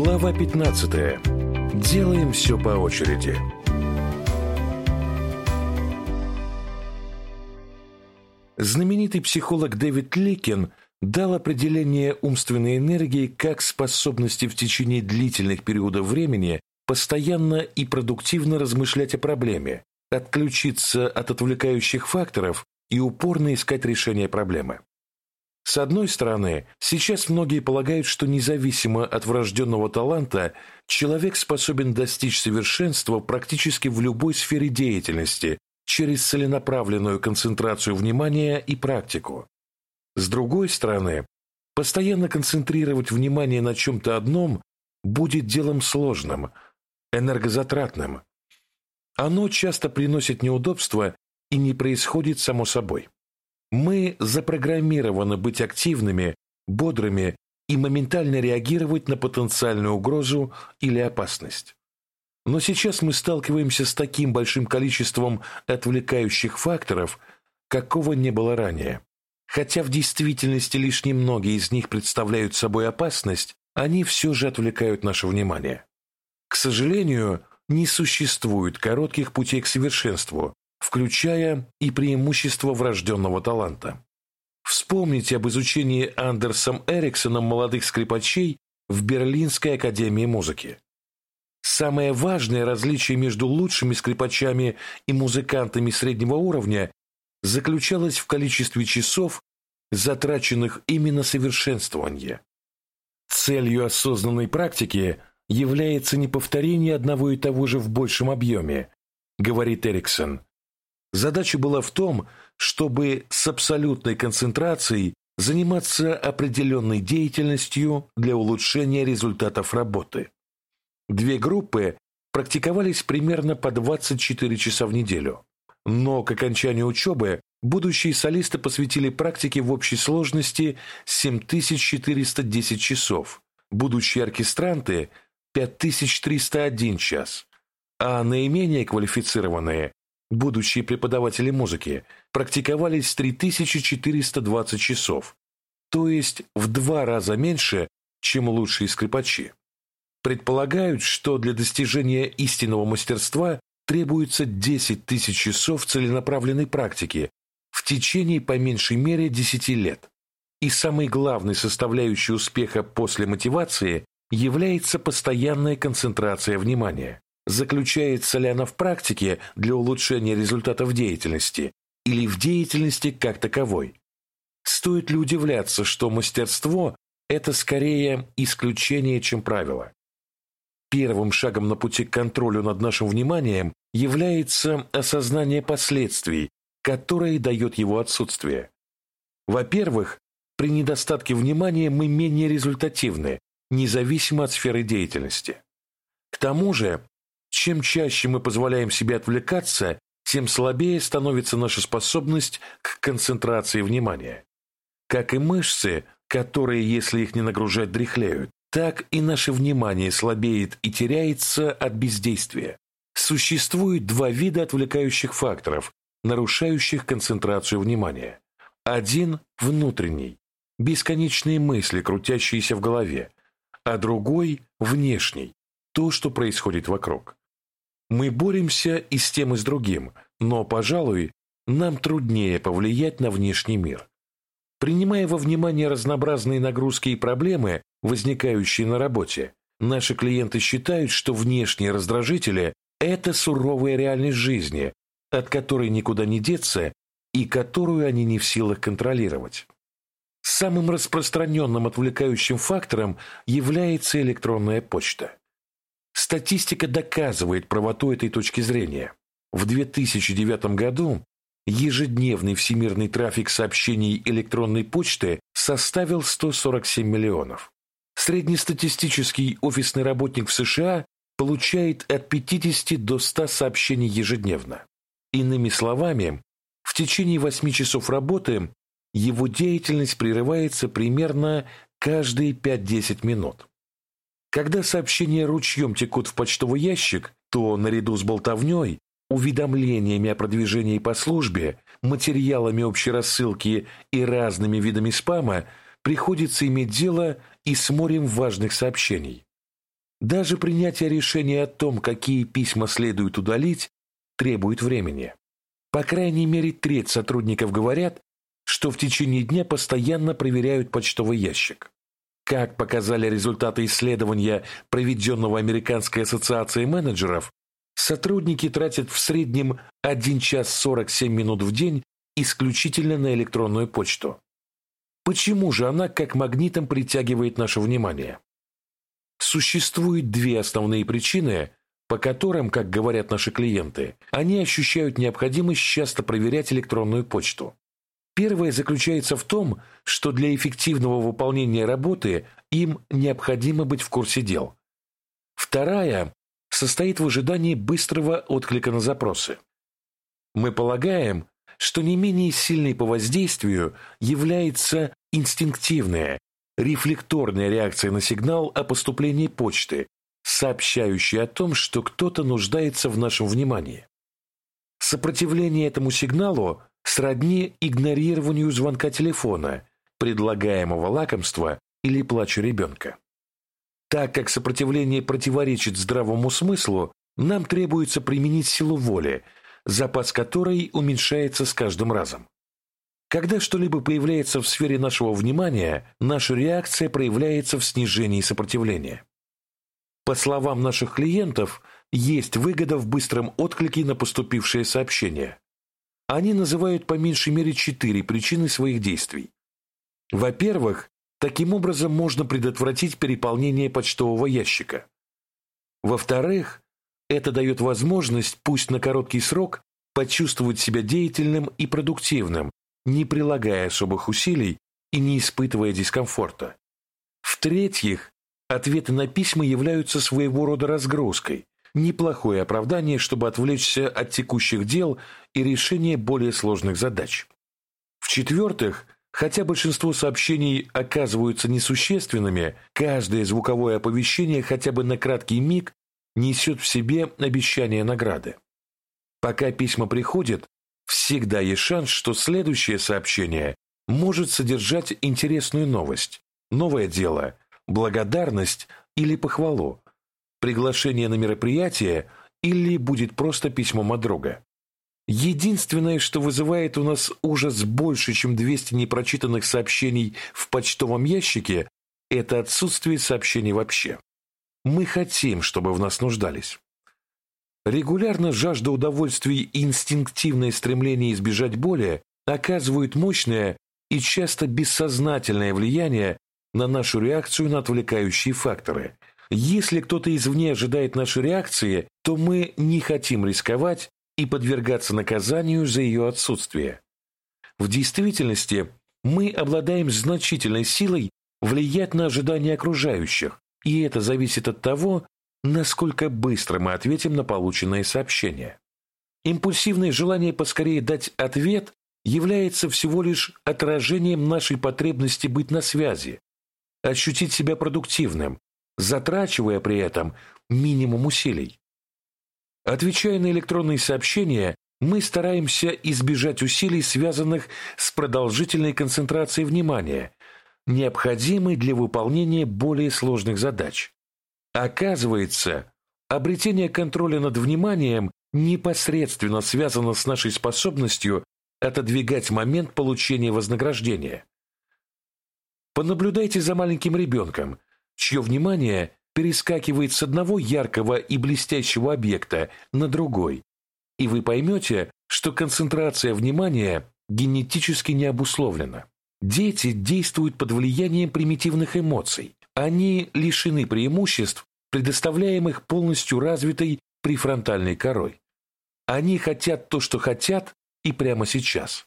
Глава 15. Делаем все по очереди. Знаменитый психолог Дэвид Ликин дал определение умственной энергии как способности в течение длительных периодов времени постоянно и продуктивно размышлять о проблеме, отключиться от отвлекающих факторов и упорно искать решение проблемы. С одной стороны, сейчас многие полагают, что независимо от врожденного таланта, человек способен достичь совершенства практически в любой сфере деятельности через целенаправленную концентрацию внимания и практику. С другой стороны, постоянно концентрировать внимание на чем-то одном будет делом сложным, энергозатратным. Оно часто приносит неудобства и не происходит само собой. Мы запрограммированы быть активными, бодрыми и моментально реагировать на потенциальную угрозу или опасность. Но сейчас мы сталкиваемся с таким большим количеством отвлекающих факторов, какого не было ранее. Хотя в действительности лишь немногие из них представляют собой опасность, они все же отвлекают наше внимание. К сожалению, не существует коротких путей к совершенству, включая и преимущество врожденного таланта. Вспомните об изучении Андерсом Эриксоном молодых скрипачей в Берлинской академии музыки. Самое важное различие между лучшими скрипачами и музыкантами среднего уровня заключалось в количестве часов, затраченных именно совершенствование. Целью осознанной практики является не повторение одного и того же в большем объеме, говорит Эриксон, Задача была в том, чтобы с абсолютной концентрацией заниматься определенной деятельностью для улучшения результатов работы. Две группы практиковались примерно по 24 часа в неделю. Но к окончанию учебы будущие солисты посвятили практике в общей сложности 7410 часов, будущие оркестранты – 5301 час, а наименее квалифицированные будущие преподаватели музыки, практиковались 3420 часов, то есть в два раза меньше, чем лучшие скрипачи. Предполагают, что для достижения истинного мастерства требуется 10 тысяч часов целенаправленной практики в течение по меньшей мере 10 лет. И самой главной составляющей успеха после мотивации является постоянная концентрация внимания. Заключается ли она в практике для улучшения результатов деятельности или в деятельности как таковой? Стоит ли удивляться, что мастерство – это скорее исключение, чем правило? Первым шагом на пути к контролю над нашим вниманием является осознание последствий, которые дает его отсутствие. Во-первых, при недостатке внимания мы менее результативны, независимо от сферы деятельности. К тому же, чем чаще мы позволяем себе отвлекаться, тем слабее становится наша способность к концентрации внимания. Как и мышцы, которые, если их не нагружать, дряхлеют, так и наше внимание слабеет и теряется от бездействия. Существует два вида отвлекающих факторов, нарушающих концентрацию внимания. Один – внутренний, бесконечные мысли, крутящиеся в голове, а другой – внешний, то, что происходит вокруг. Мы боремся и с тем, и с другим, но, пожалуй, нам труднее повлиять на внешний мир. Принимая во внимание разнообразные нагрузки и проблемы, возникающие на работе, наши клиенты считают, что внешние раздражители – это суровая реальность жизни, от которой никуда не деться и которую они не в силах контролировать. Самым распространенным отвлекающим фактором является электронная почта. Статистика доказывает правоту этой точки зрения. В 2009 году ежедневный всемирный трафик сообщений электронной почты составил 147 миллионов. Среднестатистический офисный работник в США получает от 50 до 100 сообщений ежедневно. Иными словами, в течение 8 часов работы его деятельность прерывается примерно каждые 5-10 минут. Когда сообщения ручьем текут в почтовый ящик, то наряду с болтовней, уведомлениями о продвижении по службе, материалами общей рассылки и разными видами спама приходится иметь дело и с морем важных сообщений. Даже принятие решения о том, какие письма следует удалить, требует времени. По крайней мере, треть сотрудников говорят, что в течение дня постоянно проверяют почтовый ящик. Как показали результаты исследования, проведенного Американской ассоциацией менеджеров, сотрудники тратят в среднем 1 час 47 минут в день исключительно на электронную почту. Почему же она как магнитом притягивает наше внимание? Существует две основные причины, по которым, как говорят наши клиенты, они ощущают необходимость часто проверять электронную почту. Первое заключается в том, что для эффективного выполнения работы им необходимо быть в курсе дел. Вторая состоит в ожидании быстрого отклика на запросы. Мы полагаем, что не менее сильной по воздействию является инстинктивная, рефлекторная реакция на сигнал о поступлении почты, сообщающая о том, что кто-то нуждается в нашем внимании. Сопротивление этому сигналу сродни игнорированию звонка телефона, предлагаемого лакомства или плачу ребенка. Так как сопротивление противоречит здравому смыслу, нам требуется применить силу воли, запас которой уменьшается с каждым разом. Когда что-либо появляется в сфере нашего внимания, наша реакция проявляется в снижении сопротивления. По словам наших клиентов, есть выгода в быстром отклике на поступившее сообщение. Они называют по меньшей мере четыре причины своих действий. Во-первых, таким образом можно предотвратить переполнение почтового ящика. Во-вторых, это дает возможность, пусть на короткий срок, почувствовать себя деятельным и продуктивным, не прилагая особых усилий и не испытывая дискомфорта. В-третьих, ответы на письма являются своего рода разгрузкой, неплохое оправдание, чтобы отвлечься от текущих дел и решения более сложных задач. В-четвертых, хотя большинство сообщений оказываются несущественными, каждое звуковое оповещение хотя бы на краткий миг несет в себе обещание награды. Пока письма приходят, всегда есть шанс, что следующее сообщение может содержать интересную новость, новое дело, благодарность или похвалу, приглашение на мероприятие или будет просто письмом от. Единственное, что вызывает у нас ужас больше, чем 200 непрочитанных сообщений в почтовом ящике, это отсутствие сообщений вообще. Мы хотим, чтобы в нас нуждались. Регулярно жажда удовольствий и инстинктивное стремление избежать боли оказывают мощное и часто бессознательное влияние на нашу реакцию на отвлекающие факторы, если кто-то извне ожидает нашей реакции, то мы не хотим рисковать и подвергаться наказанию за ее отсутствие. В действительности мы обладаем значительной силой влиять на ожидания окружающих, и это зависит от того, насколько быстро мы ответим на полученные сообщения. Импульсивное желание поскорее дать ответ является всего лишь отражением нашей потребности быть на связи, ощутить себя продуктивным, затрачивая при этом минимум усилий. Отвечая на электронные сообщения, мы стараемся избежать усилий, связанных с продолжительной концентрацией внимания, необходимой для выполнения более сложных задач. Оказывается, обретение контроля над вниманием непосредственно связано с нашей способностью отодвигать момент получения вознаграждения. Понаблюдайте за маленьким ребенком, чье внимание перескакивает с одного яркого и блестящего объекта на другой, и вы поймете, что концентрация внимания генетически не обусловлена. Дети действуют под влиянием примитивных эмоций. Они лишены преимуществ, предоставляемых полностью развитой префронтальной корой. Они хотят то, что хотят, и прямо сейчас.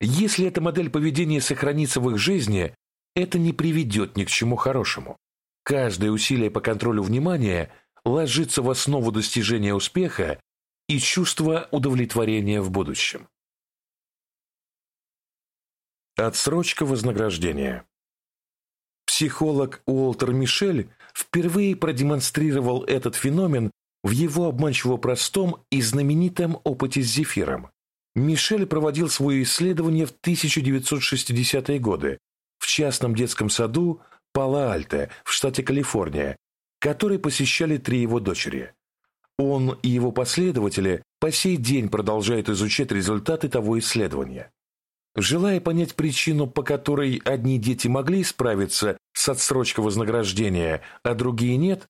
Если эта модель поведения сохранится в их жизни, это не приведет ни к чему хорошему. Каждое усилие по контролю внимания ложится в основу достижения успеха и чувства удовлетворения в будущем. Отсрочка вознаграждения Психолог Уолтер Мишель впервые продемонстрировал этот феномен в его обманчиво простом и знаменитом опыте с зефиром. Мишель проводил свое исследование в 1960-е годы, в частном детском саду Пало-Альто в штате Калифорния, который посещали три его дочери. Он и его последователи по сей день продолжают изучать результаты того исследования. Желая понять причину, по которой одни дети могли справиться с отсрочкой вознаграждения, а другие нет,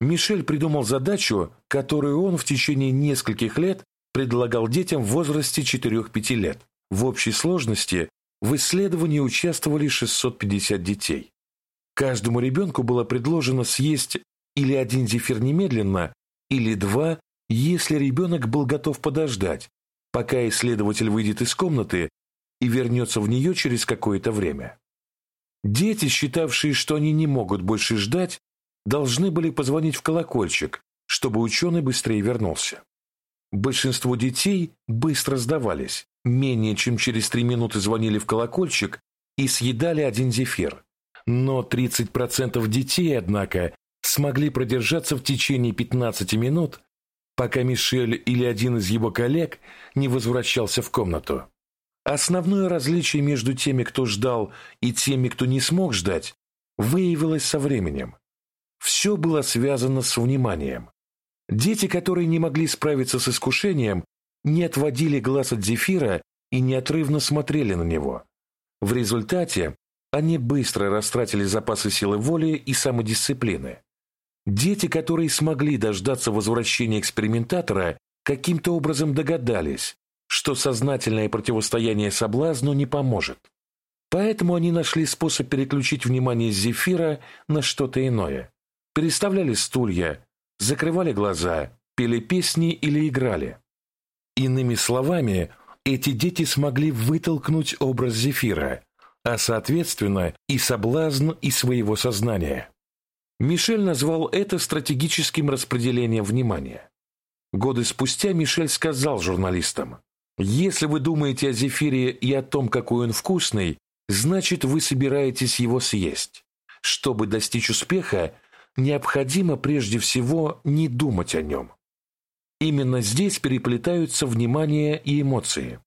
Мишель придумал задачу, которую он в течение нескольких лет предлагал детям в возрасте 4-5 лет. В общей сложности в исследовании участвовали 650 детей. Каждому ребенку было предложено съесть или один зефир немедленно, или два, если ребенок был готов подождать, пока исследователь выйдет из комнаты и вернется в нее через какое-то время. Дети, считавшие, что они не могут больше ждать, должны были позвонить в колокольчик, чтобы ученый быстрее вернулся. Большинство детей быстро сдавались, менее чем через три минуты звонили в колокольчик и съедали один зефир. Но 30% детей, однако, смогли продержаться в течение 15 минут, пока Мишель или один из его коллег не возвращался в комнату. Основное различие между теми, кто ждал, и теми, кто не смог ждать, выявилось со временем. Все было связано с вниманием. Дети, которые не могли справиться с искушением, не отводили глаз от зефира и неотрывно смотрели на него. В результате они быстро растратили запасы силы воли и самодисциплины. Дети, которые смогли дождаться возвращения экспериментатора, каким-то образом догадались, что сознательное противостояние соблазну не поможет. Поэтому они нашли способ переключить внимание зефира на что-то иное. Переставляли стулья, закрывали глаза, пели песни или играли. Иными словами, эти дети смогли вытолкнуть образ зефира, а соответственно и соблазн из своего сознания. Мишель назвал это стратегическим распределением внимания. Годы спустя Мишель сказал журналистам, «Если вы думаете о зефире и о том, какой он вкусный, значит, вы собираетесь его съесть. Чтобы достичь успеха, необходимо прежде всего не думать о нем». Именно здесь переплетаются внимание и эмоции.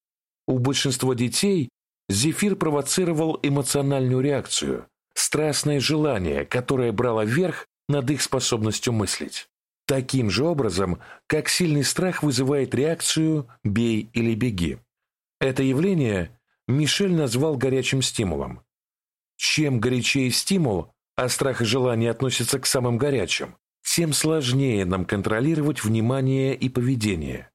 У большинства детей зефир провоцировал эмоциональную реакцию – страстное желание, которое брало верх над их способностью мыслить. Таким же образом, как сильный страх вызывает реакцию «бей или беги». Это явление Мишель назвал горячим стимулом. Чем горячее стимул, а страх и желание относятся к самым горячим, тем сложнее нам контролировать внимание и поведение.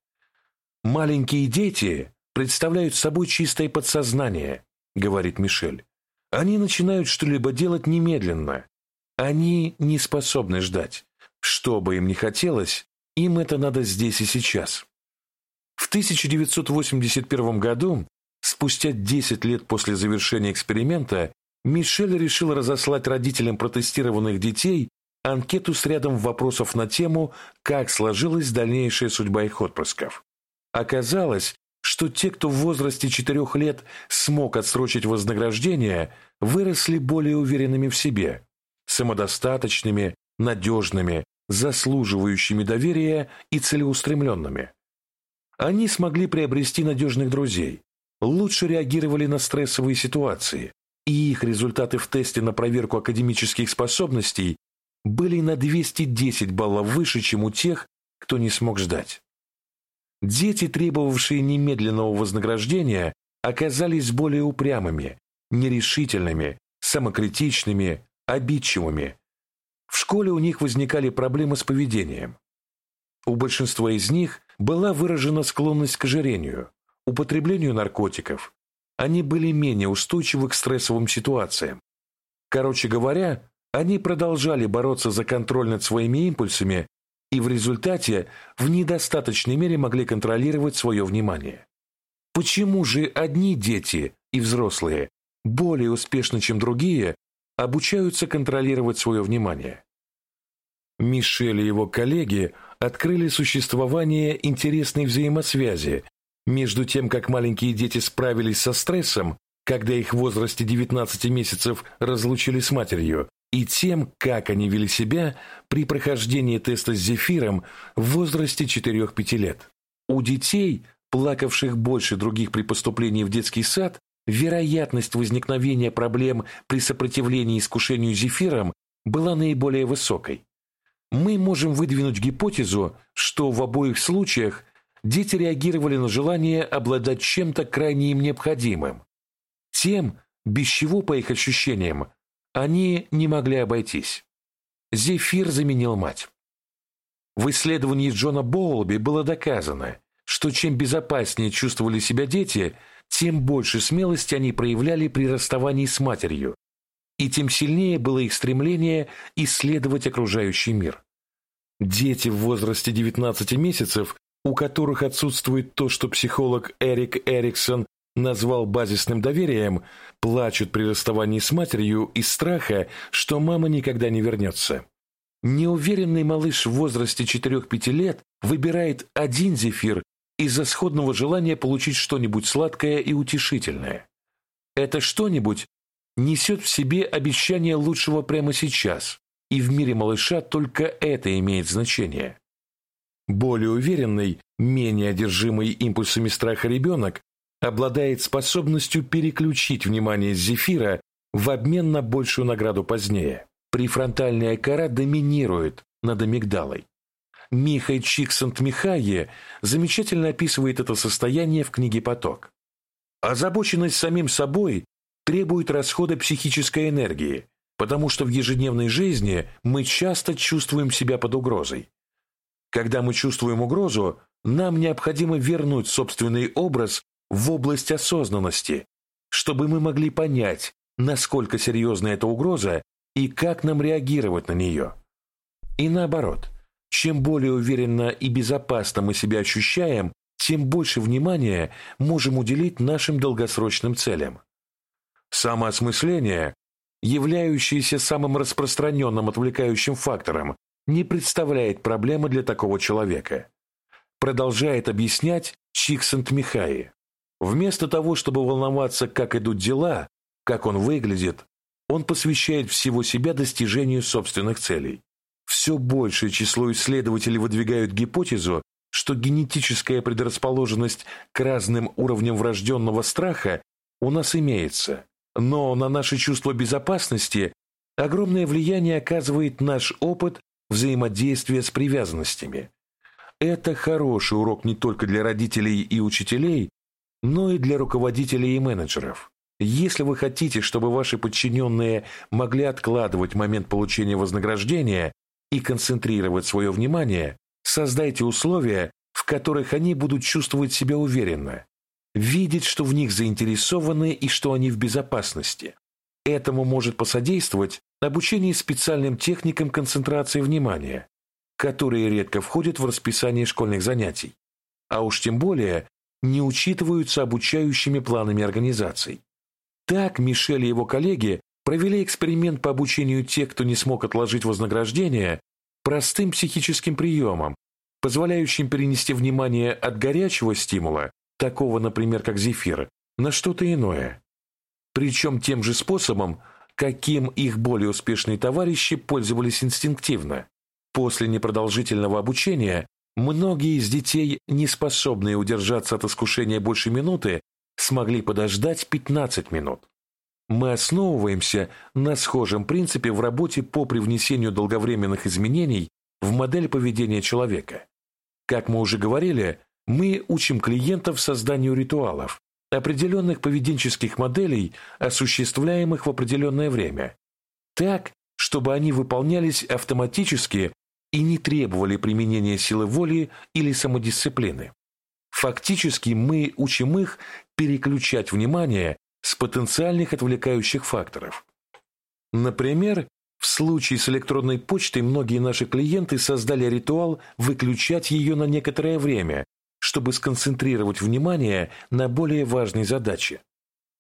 Маленькие дети представляют собой чистое подсознание, говорит Мишель. Они начинают что-либо делать немедленно. Они не способны ждать. Что бы им ни хотелось, им это надо здесь и сейчас. В 1981 году, спустя 10 лет после завершения эксперимента, Мишель решил разослать родителям протестированных детей анкету с рядом вопросов на тему, как сложилась дальнейшая судьба их отпрысков. Оказалось, что те, кто в возрасте четырех лет смог отсрочить вознаграждение, выросли более уверенными в себе, самодостаточными, надежными, заслуживающими доверия и целеустремленными. Они смогли приобрести надежных друзей, лучше реагировали на стрессовые ситуации, и их результаты в тесте на проверку академических способностей были на 210 баллов выше, чем у тех, кто не смог ждать. Дети, требовавшие немедленного вознаграждения, оказались более упрямыми, нерешительными, самокритичными, обидчивыми. В школе у них возникали проблемы с поведением. У большинства из них была выражена склонность к ожирению, употреблению наркотиков. Они были менее устойчивы к стрессовым ситуациям. Короче говоря, они продолжали бороться за контроль над своими импульсами и в результате в недостаточной мере могли контролировать свое внимание. Почему же одни дети и взрослые более успешно, чем другие, обучаются контролировать свое внимание? Мишель и его коллеги открыли существование интересной взаимосвязи между тем, как маленькие дети справились со стрессом, когда их в возрасте 19 месяцев разлучили с матерью, и тем, как они вели себя при прохождении теста с зефиром в возрасте 4-5 лет. У детей, плакавших больше других при поступлении в детский сад, вероятность возникновения проблем при сопротивлении искушению зефиром была наиболее высокой. мы можем выдвинуть гипотезу, что в обоих случаях дети реагировали на желание обладать чем-то крайне им необходимым, тем, без чего, по их ощущениям, они не могли обойтись. Зефир заменил мать. В исследовании Джона Боулби было доказано, что чем безопаснее чувствовали себя дети, тем больше смелости они проявляли при расставании с матерью, и тем сильнее было их стремление исследовать окружающий мир. Дети в возрасте 19 месяцев, у которых отсутствует то, что психолог Эрик Эриксон назвал базисным доверием, плачут при расставании с матерью из страха, что мама никогда не вернется. Неуверенный малыш в возрасте 4-5 лет выбирает один зефир из-за сходного желания получить что-нибудь сладкое и утешительное. Это что-нибудь несет в себе обещание лучшего прямо сейчас, и в мире малыша только это имеет значение. Более уверенный, менее одержимый импульсами страха ребенок обладает способностью переключить внимание зефира в обмен на большую награду позднее. Префронтальная кора доминирует над амигдалой. Михай Чиксант-Михайе замечательно описывает это состояние в книге «Поток». Озабоченность самим собой требует расхода психической энергии, потому что в ежедневной жизни мы часто чувствуем себя под угрозой. Когда мы чувствуем угрозу, нам необходимо вернуть собственный образ в область осознанности, чтобы мы могли понять, насколько серьезна эта угроза и как нам реагировать на нее. И наоборот, чем более уверенно и безопасно мы себя ощущаем, тем больше внимания можем уделить нашим долгосрочным целям. Самоосмысление, являющееся самым распространенным отвлекающим фактором, не представляет проблемы для такого человека. Продолжает объяснять Чиксент Михаи. Вместо того, чтобы волноваться, как идут дела, как он выглядит, он посвящает всего себя достижению собственных целей. Все большее число исследователей выдвигают гипотезу, что генетическая предрасположенность к разным уровням врожденного страха у нас имеется, но на наше чувство безопасности огромное влияние оказывает наш опыт взаимодействия с привязанностями. Это хороший урок не только для родителей и учителей, но и для руководителей и менеджеров. Если вы хотите, чтобы ваши подчиненные могли откладывать момент получения вознаграждения и концентрировать свое внимание, создайте условия, в которых они будут чувствовать себя уверенно, видеть, что в них заинтересованы и что они в безопасности. Этому может посодействовать обучение специальным техникам концентрации внимания, которые редко входят в расписание школьных занятий, а уж тем более не учитываются обучающими планами организаций. Так Мишель и его коллеги провели эксперимент по обучению тех, кто не смог отложить вознаграждение, простым психическим приемом, позволяющим перенести внимание от горячего стимула такого, например, как зефир, на что-то иное. Причем тем же способом, каким их более успешные товарищи пользовались инстинктивно. После непродолжительного обучения многие из детей, не способные удержаться от искушения больше минуты, смогли подождать 15 минут. Мы основываемся на схожем принципе в работе по привнесению долговременных изменений в модель поведения человека. Как мы уже говорили, мы учим клиентов созданию ритуалов, определенных поведенческих моделей, осуществляемых в определенное время, так, чтобы они выполнялись автоматически и не требовали применения силы воли или самодисциплины. Фактически мы учим их переключать внимание с потенциальных отвлекающих факторов. Например, в случае с электронной почтой многие наши клиенты создали ритуал выключать ее на некоторое время, чтобы сконцентрировать внимание на более важной задаче.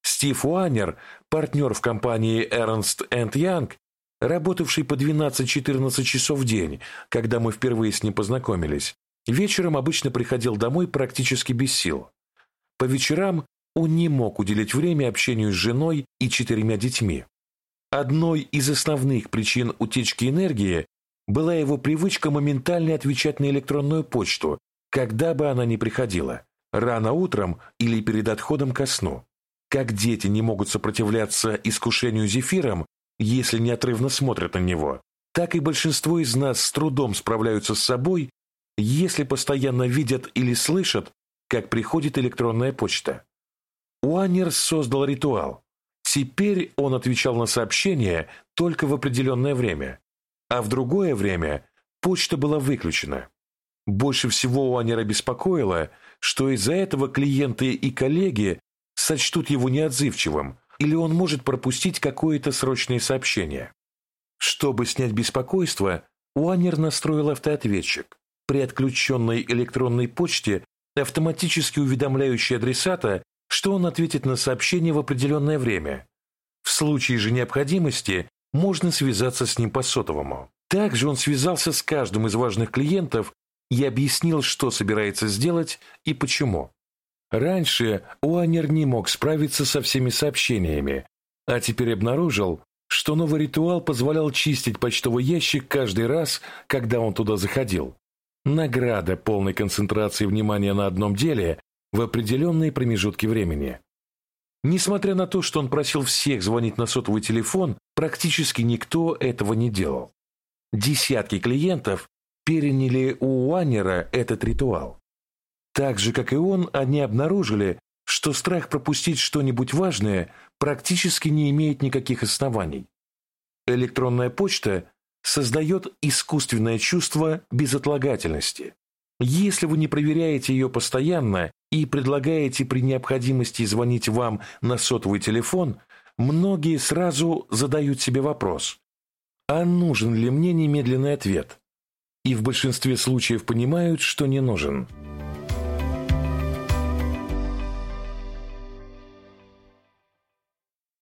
Стив Уаннер, партнер в компании Ernst Young, работавший по 12-14 часов в день, когда мы впервые с ним познакомились, вечером обычно приходил домой практически без сил. По вечерам он не мог уделить время общению с женой и четырьмя детьми. Одной из основных причин утечки энергии была его привычка моментально отвечать на электронную почту, когда бы она ни приходила, рано утром или перед отходом ко сну. Как дети не могут сопротивляться искушению зефиром, если неотрывно смотрят на него, так и большинство из нас с трудом справляются с собой, если постоянно видят или слышат, как приходит электронная почта. Уаннерс создал ритуал. Теперь он отвечал на сообщения только в определенное время, а в другое время почта была выключена. Больше всего Уаннера беспокоило, что из-за этого клиенты и коллеги сочтут его неотзывчивым, или он может пропустить какое-то срочное сообщение. Чтобы снять беспокойство, Уаннер настроил автоответчик, при отключенной электронной почте автоматически уведомляющий адресата, что он ответит на сообщение в определенное время. В случае же необходимости можно связаться с ним по сотовому. Также он связался с каждым из важных клиентов и объяснил, что собирается сделать и почему. Раньше Уаннер не мог справиться со всеми сообщениями, а теперь обнаружил, что новый ритуал позволял чистить почтовый ящик каждый раз, когда он туда заходил. Награда полной концентрации внимания на одном деле в определенные промежутки времени. Несмотря на то, что он просил всех звонить на сотовый телефон, практически никто этого не делал. Десятки клиентов переняли у Уаннера этот ритуал. Так же, как и он, они обнаружили, что страх пропустить что-нибудь важное практически не имеет никаких оснований. Электронная почта создает искусственное чувство безотлагательности. Если вы не проверяете ее постоянно и предлагаете при необходимости звонить вам на сотовый телефон, многие сразу задают себе вопрос, а нужен ли мне немедленный ответ? И в большинстве случаев понимают, что не нужен –